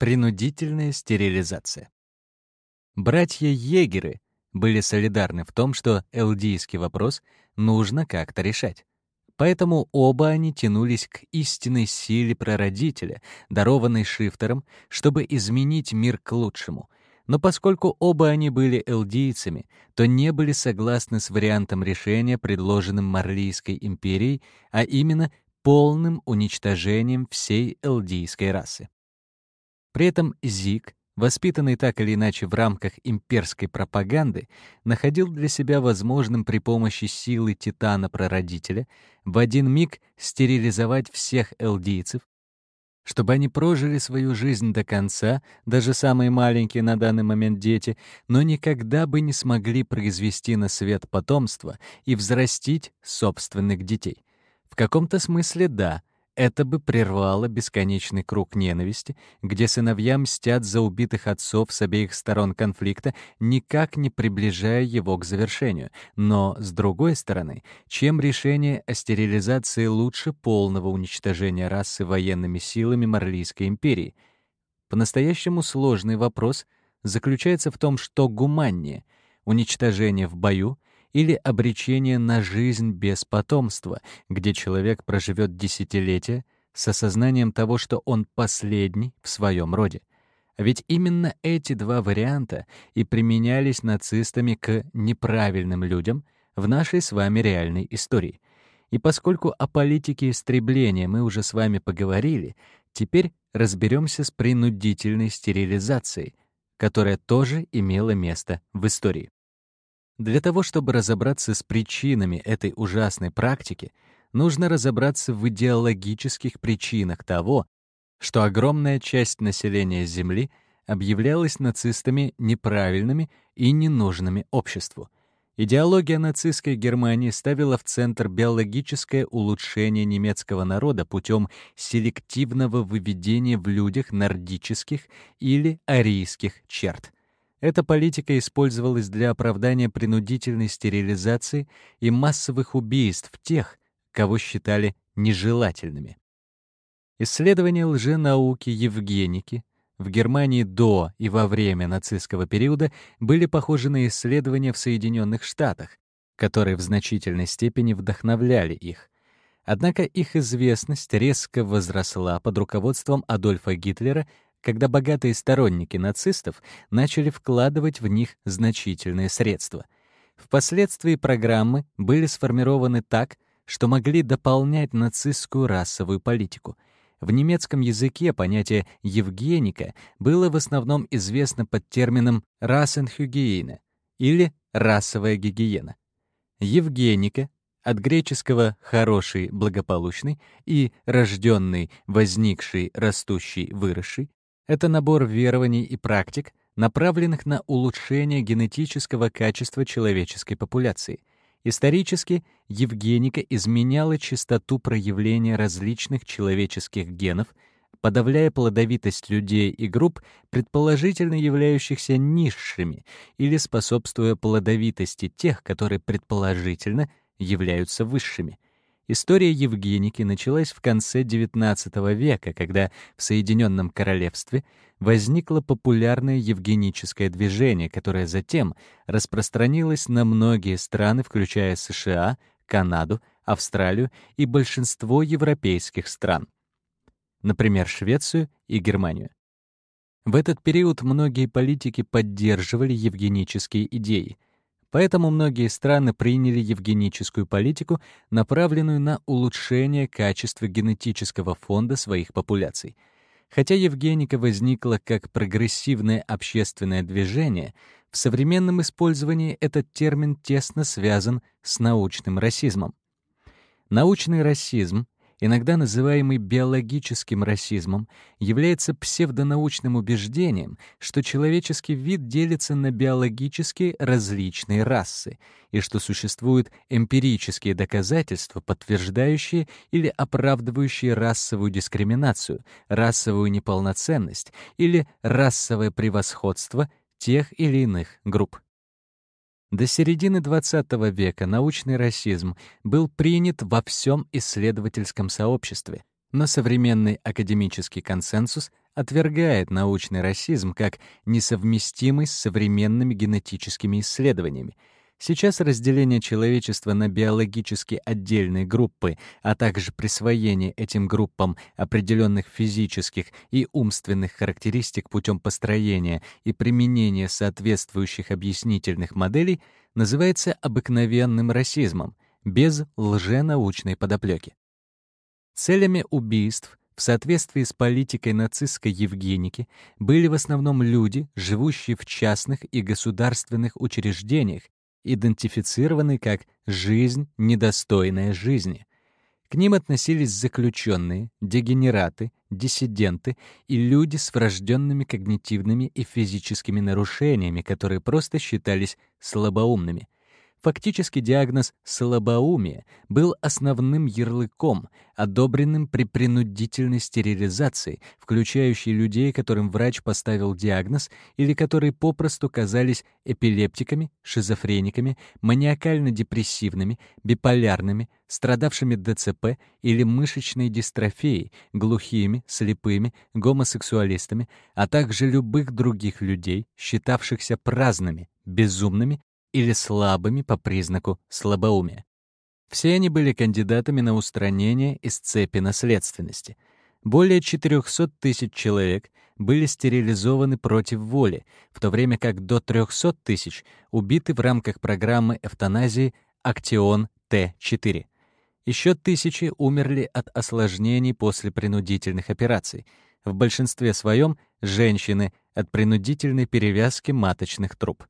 Принудительная стерилизация. Братья-егеры были солидарны в том, что элдийский вопрос нужно как-то решать. Поэтому оба они тянулись к истинной силе прародителя, дарованной шифтером, чтобы изменить мир к лучшему. Но поскольку оба они были элдийцами, то не были согласны с вариантом решения, предложенным Марлийской империей, а именно полным уничтожением всей элдийской расы. При этом Зиг воспитанный так или иначе в рамках имперской пропаганды, находил для себя возможным при помощи силы Титана-прародителя в один миг стерилизовать всех элдийцев, чтобы они прожили свою жизнь до конца, даже самые маленькие на данный момент дети, но никогда бы не смогли произвести на свет потомство и взрастить собственных детей. В каком-то смысле да — это бы прервало бесконечный круг ненависти, где сыновья мстят за убитых отцов с обеих сторон конфликта, никак не приближая его к завершению. Но, с другой стороны, чем решение о стерилизации лучше полного уничтожения расы военными силами Марлийской империи? По-настоящему сложный вопрос заключается в том, что гуманнее — уничтожение в бою — или обречение на жизнь без потомства, где человек проживет десятилетия с осознанием того, что он последний в своем роде. Ведь именно эти два варианта и применялись нацистами к неправильным людям в нашей с вами реальной истории. И поскольку о политике истребления мы уже с вами поговорили, теперь разберемся с принудительной стерилизацией, которая тоже имела место в истории. Для того, чтобы разобраться с причинами этой ужасной практики, нужно разобраться в идеологических причинах того, что огромная часть населения Земли объявлялась нацистами неправильными и ненужными обществу. Идеология нацистской Германии ставила в центр биологическое улучшение немецкого народа путем селективного выведения в людях нордических или арийских черт — эта политика использовалась для оправдания принудительной стерилизации и массовых убийств тех, кого считали нежелательными. Исследования лженауки Евгеники в Германии до и во время нацистского периода были похожи на исследования в Соединенных Штатах, которые в значительной степени вдохновляли их. Однако их известность резко возросла под руководством Адольфа Гитлера когда богатые сторонники нацистов начали вкладывать в них значительные средства. Впоследствии программы были сформированы так, что могли дополнять нацистскую расовую политику. В немецком языке понятие «евгеника» было в основном известно под термином «рассенхюгиена» или «расовая гигиена». Евгеника от греческого «хороший», «благополучный» и «рожденный», «возникший», «растущий», «выросший» Это набор верований и практик, направленных на улучшение генетического качества человеческой популяции. Исторически Евгеника изменяла частоту проявления различных человеческих генов, подавляя плодовитость людей и групп, предположительно являющихся низшими, или способствуя плодовитости тех, которые предположительно являются высшими — История Евгеники началась в конце XIX века, когда в Соединенном Королевстве возникло популярное евгеническое движение, которое затем распространилось на многие страны, включая США, Канаду, Австралию и большинство европейских стран, например, Швецию и Германию. В этот период многие политики поддерживали евгенические идеи — Поэтому многие страны приняли евгеническую политику, направленную на улучшение качества генетического фонда своих популяций. Хотя евгеника возникла как прогрессивное общественное движение, в современном использовании этот термин тесно связан с научным расизмом. Научный расизм иногда называемый биологическим расизмом, является псевдонаучным убеждением, что человеческий вид делится на биологически различные расы, и что существуют эмпирические доказательства, подтверждающие или оправдывающие расовую дискриминацию, расовую неполноценность или расовое превосходство тех или иных групп. До середины XX века научный расизм был принят во всем исследовательском сообществе, но современный академический консенсус отвергает научный расизм как несовместимый с современными генетическими исследованиями. Сейчас разделение человечества на биологически отдельные группы, а также присвоение этим группам определенных физических и умственных характеристик путем построения и применения соответствующих объяснительных моделей называется обыкновенным расизмом, без лженаучной подоплеки. Целями убийств в соответствии с политикой нацистской Евгеники были в основном люди, живущие в частных и государственных учреждениях, идентифицированы как «жизнь, недостойная жизни». К ним относились заключенные, дегенераты, диссиденты и люди с врожденными когнитивными и физическими нарушениями, которые просто считались слабоумными — Фактически диагноз «слабоумие» был основным ярлыком, одобренным при принудительной стерилизации, включающей людей, которым врач поставил диагноз или которые попросту казались эпилептиками, шизофрениками, маниакально-депрессивными, биполярными, страдавшими ДЦП или мышечной дистрофией, глухими, слепыми, гомосексуалистами, а также любых других людей, считавшихся праздными, безумными или слабыми по признаку слабоумия. Все они были кандидатами на устранение из цепи наследственности. Более 400 тысяч человек были стерилизованы против воли, в то время как до 300 тысяч убиты в рамках программы эвтаназии «Актион Т-4». Еще тысячи умерли от осложнений после принудительных операций. В большинстве своем — женщины от принудительной перевязки маточных труб.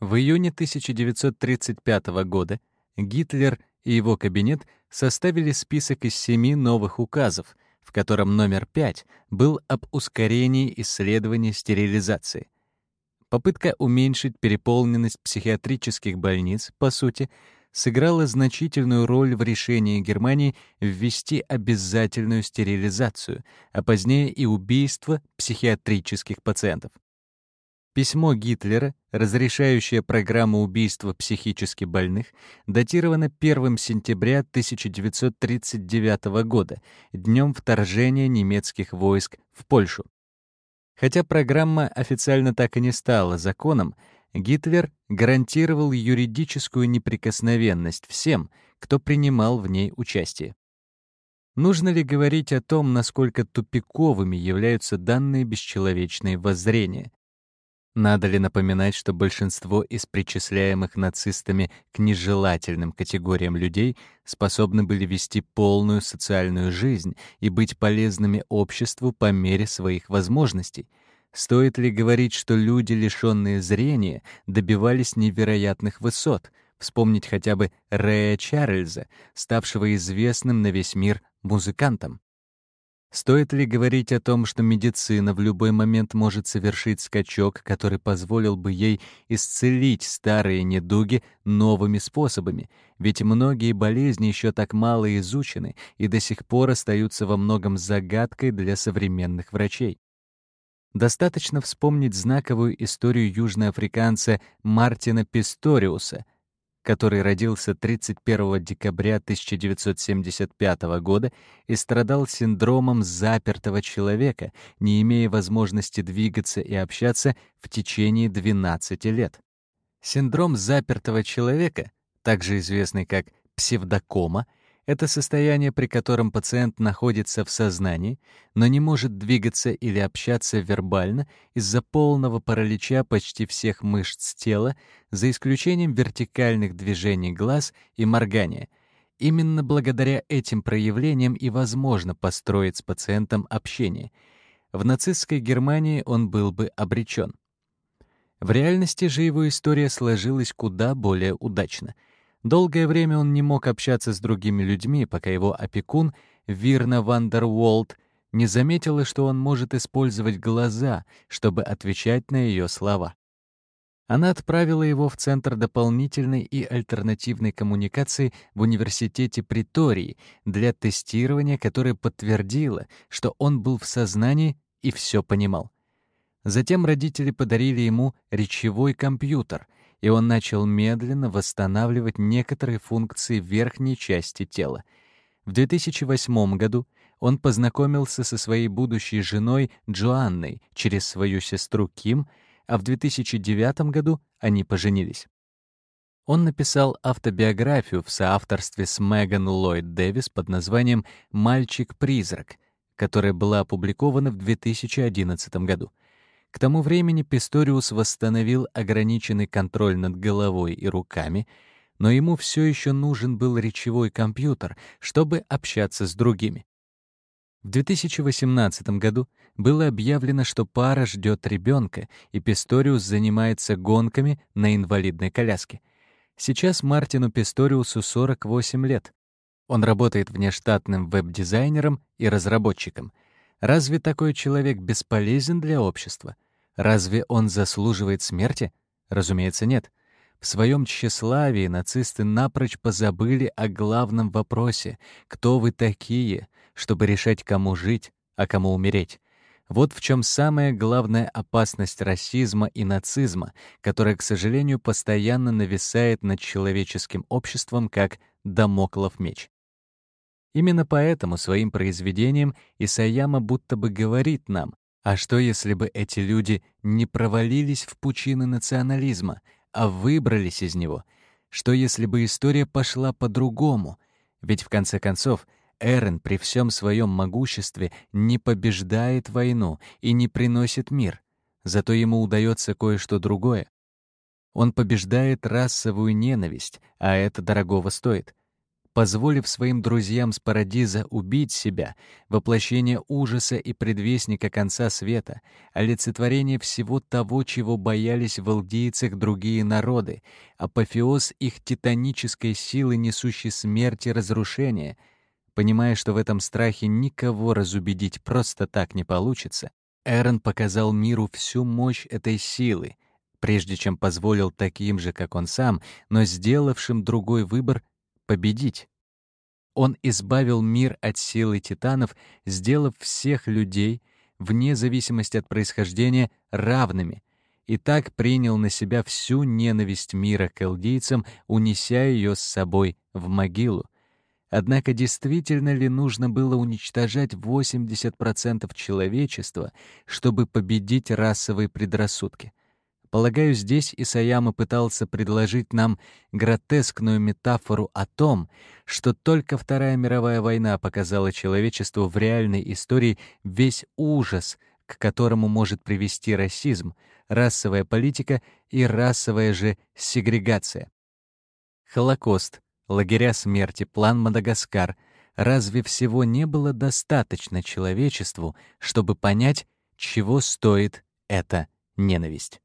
В июне 1935 года Гитлер и его кабинет составили список из семи новых указов, в котором номер пять был об ускорении исследований стерилизации. Попытка уменьшить переполненность психиатрических больниц, по сути, сыграла значительную роль в решении Германии ввести обязательную стерилизацию, а позднее и убийство психиатрических пациентов. Письмо Гитлера, разрешающее программу убийства психически больных, датировано 1 сентября 1939 года, днем вторжения немецких войск в Польшу. Хотя программа официально так и не стала законом, Гитлер гарантировал юридическую неприкосновенность всем, кто принимал в ней участие. Нужно ли говорить о том, насколько тупиковыми являются данные бесчеловечные воззрения? Надо ли напоминать, что большинство из причисляемых нацистами к нежелательным категориям людей способны были вести полную социальную жизнь и быть полезными обществу по мере своих возможностей? Стоит ли говорить, что люди, лишенные зрения, добивались невероятных высот? Вспомнить хотя бы Рэя Чарльза, ставшего известным на весь мир музыкантом. Стоит ли говорить о том, что медицина в любой момент может совершить скачок, который позволил бы ей исцелить старые недуги новыми способами? Ведь многие болезни еще так мало изучены и до сих пор остаются во многом загадкой для современных врачей. Достаточно вспомнить знаковую историю южноафриканца Мартина Писториуса — который родился 31 декабря 1975 года и страдал синдромом запертого человека, не имея возможности двигаться и общаться в течение 12 лет. Синдром запертого человека, также известный как псевдокома, это состояние, при котором пациент находится в сознании, но не может двигаться или общаться вербально из-за полного паралича почти всех мышц тела, за исключением вертикальных движений глаз и моргания. Именно благодаря этим проявлениям и возможно построить с пациентом общение. В нацистской Германии он был бы обречен. В реальности же его история сложилась куда более удачно — Долгое время он не мог общаться с другими людьми, пока его опекун, Вирна Вандерволд, не заметила, что он может использовать глаза, чтобы отвечать на ее слова. Она отправила его в Центр дополнительной и альтернативной коммуникации в Университете Притории для тестирования, которое подтвердило, что он был в сознании и все понимал. Затем родители подарили ему речевой компьютер — и он начал медленно восстанавливать некоторые функции верхней части тела. В 2008 году он познакомился со своей будущей женой Джоанной через свою сестру Ким, а в 2009 году они поженились. Он написал автобиографию в соавторстве с Меган Ллойд Дэвис под названием «Мальчик-призрак», которая была опубликована в 2011 году. К тому времени Писториус восстановил ограниченный контроль над головой и руками, но ему все еще нужен был речевой компьютер, чтобы общаться с другими. В 2018 году было объявлено, что пара ждет ребенка, и Писториус занимается гонками на инвалидной коляске. Сейчас Мартину Писториусу 48 лет. Он работает внештатным веб-дизайнером и разработчиком. Разве такой человек бесполезен для общества? Разве он заслуживает смерти? Разумеется, нет. В своем тщеславии нацисты напрочь позабыли о главном вопросе — кто вы такие, чтобы решать, кому жить, а кому умереть. Вот в чем самая главная опасность расизма и нацизма, которая, к сожалению, постоянно нависает над человеческим обществом как домоклов меч. Именно поэтому своим произведением Исаяма будто бы говорит нам, а что если бы эти люди не провалились в пучины национализма, а выбрались из него? Что если бы история пошла по-другому? Ведь в конце концов Эрен при всем своем могуществе не побеждает войну и не приносит мир. Зато ему удается кое-что другое. Он побеждает расовую ненависть, а это дорогого стоит. Позволив своим друзьям с Парадиза убить себя, воплощение ужаса и предвестника конца света, олицетворение всего того, чего боялись в алдийцах другие народы, апофеоз их титанической силы, несущей смерть и разрушение — Понимая, что в этом страхе никого разубедить просто так не получится, Эрон показал миру всю мощь этой силы, прежде чем позволил таким же, как он сам, но сделавшим другой выбор, победить. Он избавил мир от силы титанов, сделав всех людей, вне зависимости от происхождения, равными, и так принял на себя всю ненависть мира к элдийцам, унеся ее с собой в могилу. Однако действительно ли нужно было уничтожать 80% человечества, чтобы победить расовые предрассудки? Полагаю, здесь Исаяма пытался предложить нам гротескную метафору о том, что только Вторая мировая война показала человечеству в реальной истории весь ужас, к которому может привести расизм, расовая политика и расовая же сегрегация. Холокост — лагеря смерти, план Мадагаскар. Разве всего не было достаточно человечеству, чтобы понять, чего стоит эта ненависть?